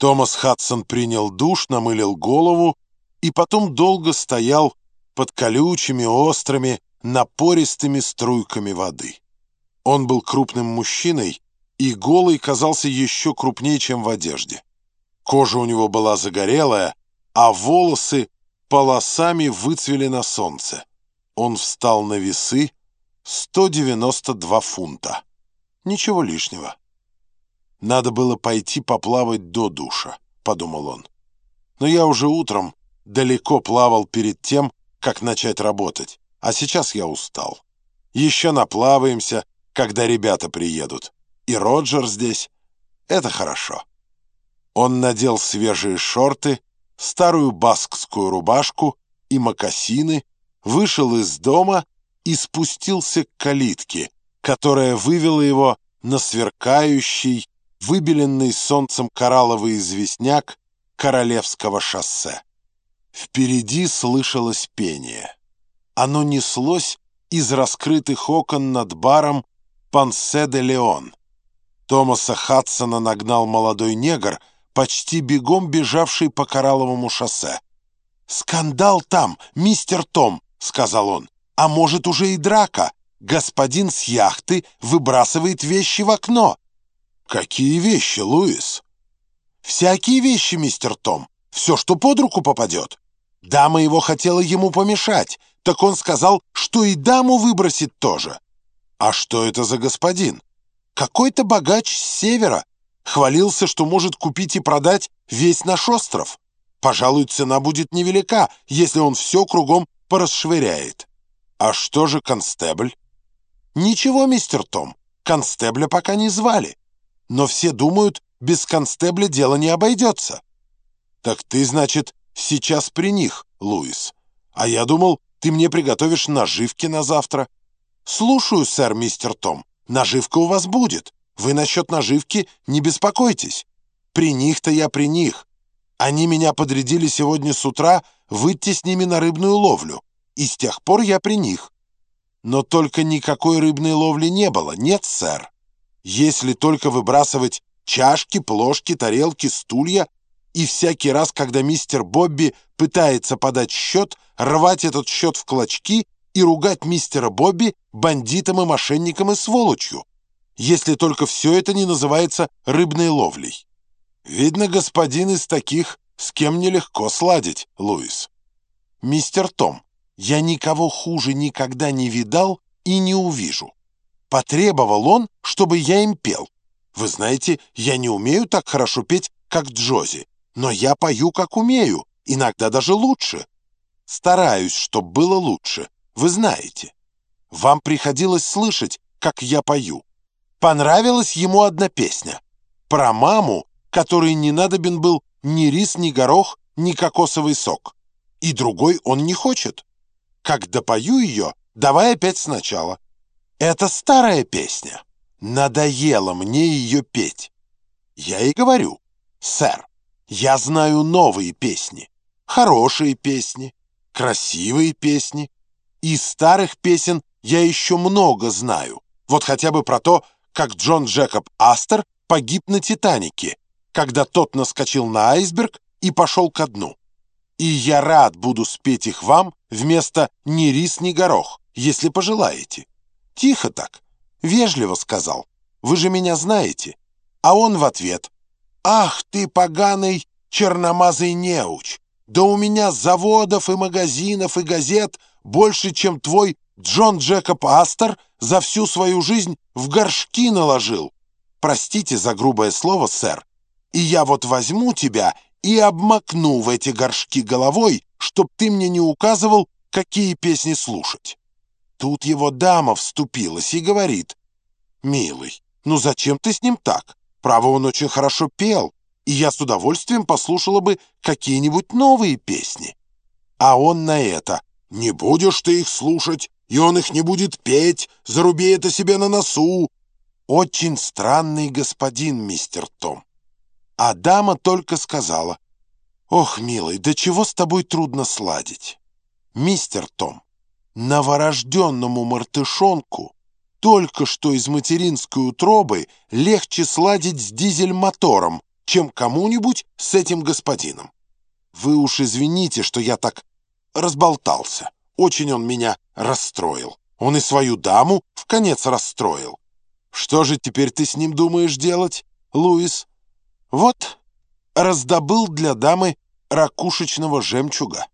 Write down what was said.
Томас Хадсон принял душ, намылил голову и потом долго стоял под колючими, острыми, напористыми струйками воды. Он был крупным мужчиной, и голый казался еще крупнее, чем в одежде. Кожа у него была загорелая, а волосы полосами выцвели на солнце. Он встал на весы 192 фунта. Ничего лишнего. Надо было пойти поплавать до душа, подумал он. Но я уже утром далеко плавал перед тем, как начать работать, а сейчас я устал. Еще наплаваемся, когда ребята приедут. И Роджер здесь. Это хорошо. Он надел свежие шорты, старую баскскую рубашку и мокасины, вышел из дома и спустился к калитке, которая вывела его на сверкающий, выбеленный солнцем коралловый известняк Королевского шоссе. Впереди слышалось пение. Оно неслось из раскрытых окон над баром Пансе де Леон. Томаса Хадсона нагнал молодой негр, почти бегом бежавший по коралловому шоссе. «Скандал там, мистер Том!» — сказал он. «А может, уже и драка? Господин с яхты выбрасывает вещи в окно». «Какие вещи, Луис?» «Всякие вещи, мистер Том. Все, что под руку попадет. Дама его хотела ему помешать, так он сказал, что и даму выбросит тоже». «А что это за господин?» «Какой-то богач с севера. Хвалился, что может купить и продать весь наш остров. Пожалуй, цена будет невелика, если он все кругом порасшвыряет». «А что же констебль?» «Ничего, мистер Том, констебля пока не звали. Но все думают, без констебля дело не обойдется». «Так ты, значит, сейчас при них, Луис. А я думал, ты мне приготовишь наживки на завтра». «Слушаю, сэр, мистер Том. Наживка у вас будет. Вы насчет наживки не беспокойтесь. При них-то я при них. Они меня подрядили сегодня с утра выйти с ними на рыбную ловлю. И с тех пор я при них». Но только никакой рыбной ловли не было, нет, сэр. Если только выбрасывать чашки, плошки, тарелки, стулья, и всякий раз, когда мистер Бобби пытается подать счет, рвать этот счет в клочки и ругать мистера Бобби бандитом и мошенником и сволочью, если только все это не называется рыбной ловлей. Видно, господин из таких, с кем нелегко сладить, Луис. Мистер Том, я никого хуже никогда не видал и не увижу. Потребовал он, чтобы я им пел. Вы знаете, я не умею так хорошо петь, как Джози, но я пою, как умею, иногда даже лучше. Стараюсь, чтобы было лучше, вы знаете. Вам приходилось слышать, как я пою. Понравилась ему одна песня. Про маму, которой не надобен был ни рис, ни горох, ни кокосовый сок. И другой он не хочет. Как допою ее, давай опять сначала. Это старая песня. Надоело мне ее петь. Я и говорю, сэр, я знаю новые песни, хорошие песни, красивые песни. Из старых песен я еще много знаю. Вот хотя бы про то, как Джон Джекоб Астер погиб на «Титанике», когда тот наскочил на айсберг и пошел ко дну и я рад буду спеть их вам вместо «ни рис, ни горох», если пожелаете. Тихо так, вежливо сказал. Вы же меня знаете. А он в ответ. «Ах ты, поганый черномазый неуч! Да у меня заводов и магазинов и газет больше, чем твой Джон Джекоб Астер за всю свою жизнь в горшки наложил. Простите за грубое слово, сэр. И я вот возьму тебя и обмакну в эти горшки головой, чтоб ты мне не указывал, какие песни слушать. Тут его дама вступилась и говорит, «Милый, ну зачем ты с ним так? Право, он очень хорошо пел, и я с удовольствием послушала бы какие-нибудь новые песни». А он на это, «Не будешь ты их слушать, и он их не будет петь, заруби это себе на носу». Очень странный господин, мистер Том. А дама только сказала, «Ох, милый, да чего с тобой трудно сладить?» «Мистер Том, новорожденному мартышонку только что из материнской утробы легче сладить с дизель-мотором, чем кому-нибудь с этим господином. Вы уж извините, что я так разболтался. Очень он меня расстроил. Он и свою даму в конец расстроил. Что же теперь ты с ним думаешь делать, Луис? Вот, раздобыл для дамы ракушечного жемчуга.